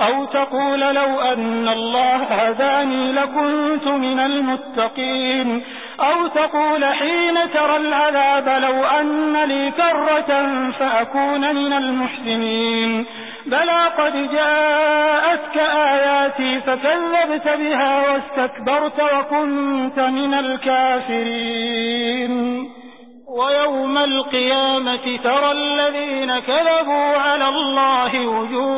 أو تقول لو أن الله هداني لكنت من المتقين. أو تقول حين ترى العذاب لو أن لي كرة فأكون من المحسنين. بلى قد جاءتك آياتي فكذبت بها واستكبرت وكنت من الكافرين. ويوم القيامة ترى الذين كذبوا على الله وجوههم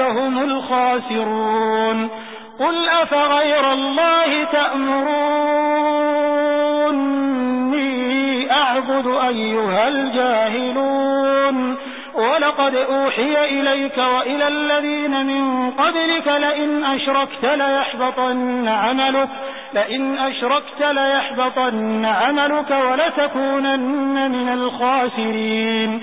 هم الخاسرون. قل أفغير الله تأمروني أعبد أيها الجاهلون. ولقد أوحي إليك وإلى الذين من قبلك لئن أشركت ليحبطن عملك لئن أشركت ليحبطن عملك ولتكونن من الخاسرين.